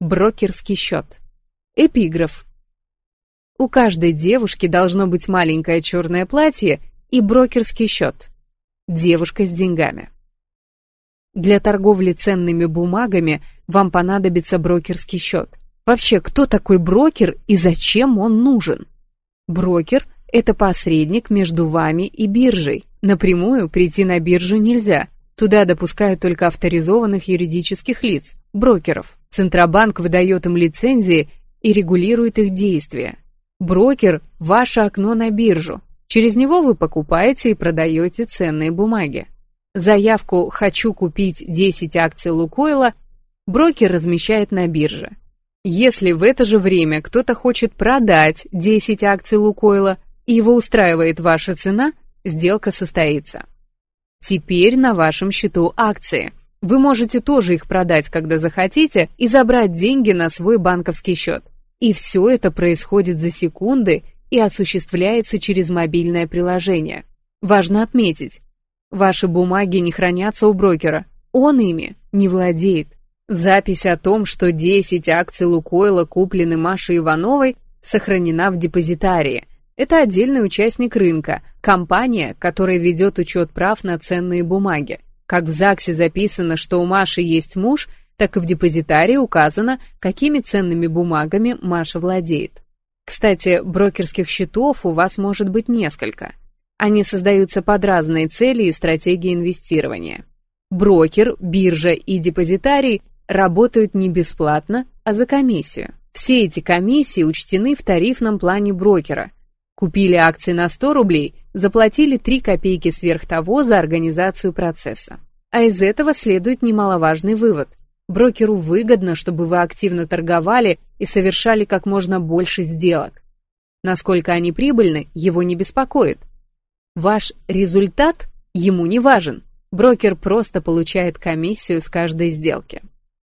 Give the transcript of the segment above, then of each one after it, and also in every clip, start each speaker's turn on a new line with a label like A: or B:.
A: Брокерский счет. Эпиграф. У каждой девушки должно быть маленькое черное платье и брокерский счет. Девушка с деньгами. Для торговли ценными бумагами вам понадобится брокерский счет. Вообще, кто такой брокер и зачем он нужен? Брокер – это посредник между вами и биржей. Напрямую прийти на биржу нельзя. Туда допускают только авторизованных юридических лиц, брокеров. Центробанк выдает им лицензии и регулирует их действия. Брокер – ваше окно на биржу. Через него вы покупаете и продаете ценные бумаги. Заявку «Хочу купить 10 акций Лукойла» брокер размещает на бирже. Если в это же время кто-то хочет продать 10 акций Лукойла и его устраивает ваша цена, сделка состоится. Теперь на вашем счету акции. Вы можете тоже их продать, когда захотите, и забрать деньги на свой банковский счет. И все это происходит за секунды и осуществляется через мобильное приложение. Важно отметить, ваши бумаги не хранятся у брокера, он ими не владеет. Запись о том, что 10 акций Лукойла куплены Машей Ивановой, сохранена в депозитарии. Это отдельный участник рынка, компания, которая ведет учет прав на ценные бумаги. Как в ЗАГСе записано, что у Маши есть муж – так и в депозитарии указано, какими ценными бумагами Маша владеет. Кстати, брокерских счетов у вас может быть несколько. Они создаются под разные цели и стратегии инвестирования. Брокер, биржа и депозитарий работают не бесплатно, а за комиссию. Все эти комиссии учтены в тарифном плане брокера. Купили акции на 100 рублей, заплатили 3 копейки сверх того за организацию процесса. А из этого следует немаловажный вывод – Брокеру выгодно, чтобы вы активно торговали и совершали как можно больше сделок. Насколько они прибыльны, его не беспокоит. Ваш результат ему не важен. Брокер просто получает комиссию с каждой сделки.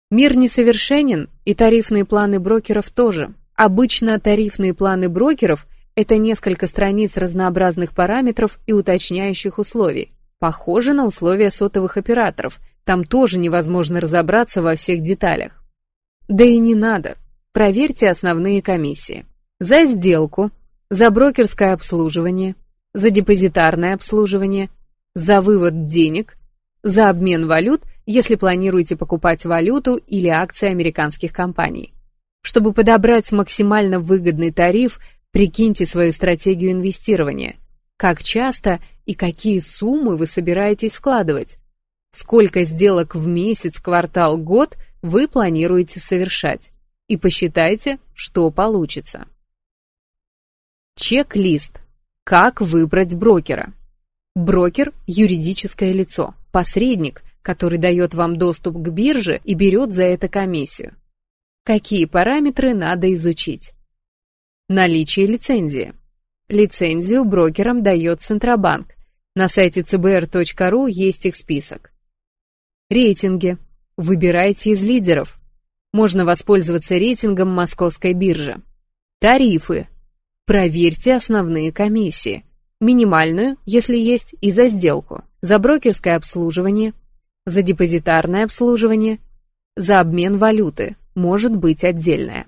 A: Мир несовершенен, и тарифные планы брокеров тоже. Обычно тарифные планы брокеров – это несколько страниц разнообразных параметров и уточняющих условий. Похоже на условия сотовых операторов, там тоже невозможно разобраться во всех деталях. Да и не надо. Проверьте основные комиссии. За сделку, за брокерское обслуживание, за депозитарное обслуживание, за вывод денег, за обмен валют, если планируете покупать валюту или акции американских компаний. Чтобы подобрать максимально выгодный тариф, прикиньте свою стратегию инвестирования. Как часто и какие суммы вы собираетесь вкладывать? сколько сделок в месяц, квартал, год вы планируете совершать, и посчитайте, что получится. Чек-лист. Как выбрать брокера? Брокер – юридическое лицо, посредник, который дает вам доступ к бирже и берет за это комиссию. Какие параметры надо изучить? Наличие лицензии. Лицензию брокерам дает Центробанк. На сайте cbr.ru есть их список. Рейтинги. Выбирайте из лидеров. Можно воспользоваться рейтингом Московской биржи. Тарифы. Проверьте основные комиссии. Минимальную, если есть, и за сделку. За брокерское обслуживание. За депозитарное обслуживание. За обмен валюты. Может быть отдельное.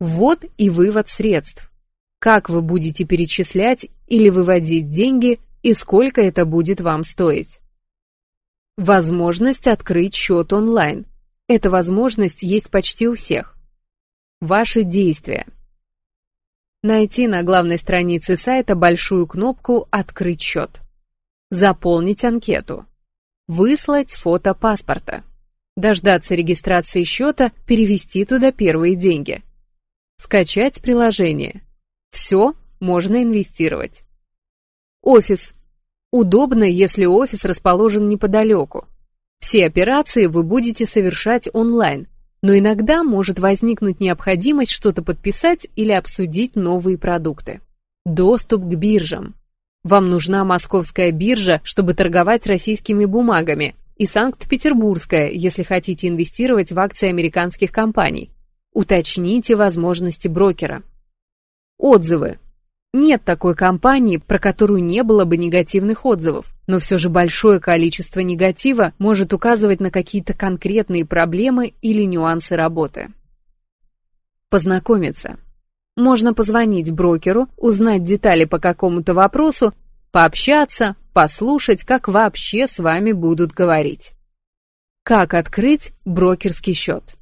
A: Ввод и вывод средств. Как вы будете перечислять или выводить деньги и сколько это будет вам стоить. Возможность открыть счет онлайн. Эта возможность есть почти у всех. Ваши действия. Найти на главной странице сайта большую кнопку «Открыть счет». Заполнить анкету. Выслать фото паспорта. Дождаться регистрации счета, перевести туда первые деньги. Скачать приложение. Все можно инвестировать. Офис. Удобно, если офис расположен неподалеку. Все операции вы будете совершать онлайн, но иногда может возникнуть необходимость что-то подписать или обсудить новые продукты. Доступ к биржам. Вам нужна московская биржа, чтобы торговать российскими бумагами, и Санкт-Петербургская, если хотите инвестировать в акции американских компаний. Уточните возможности брокера. Отзывы. Нет такой компании, про которую не было бы негативных отзывов, но все же большое количество негатива может указывать на какие-то конкретные проблемы или нюансы работы. Познакомиться. Можно позвонить брокеру, узнать детали по какому-то вопросу, пообщаться, послушать, как вообще с вами будут говорить. Как открыть брокерский счет?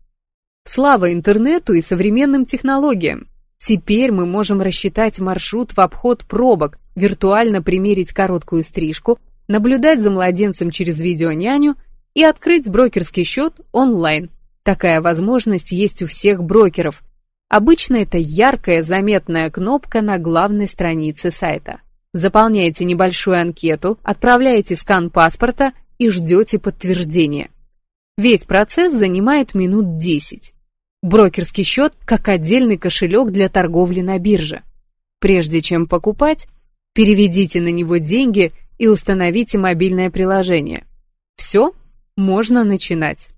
A: Слава интернету и современным технологиям. Теперь мы можем рассчитать маршрут в обход пробок, виртуально примерить короткую стрижку, наблюдать за младенцем через видеоняню и открыть брокерский счет онлайн. Такая возможность есть у всех брокеров. Обычно это яркая заметная кнопка на главной странице сайта. Заполняете небольшую анкету, отправляете скан паспорта и ждете подтверждения. Весь процесс занимает минут 10. Брокерский счет как отдельный кошелек для торговли на бирже. Прежде чем покупать, переведите на него деньги и установите мобильное приложение. Все, можно начинать.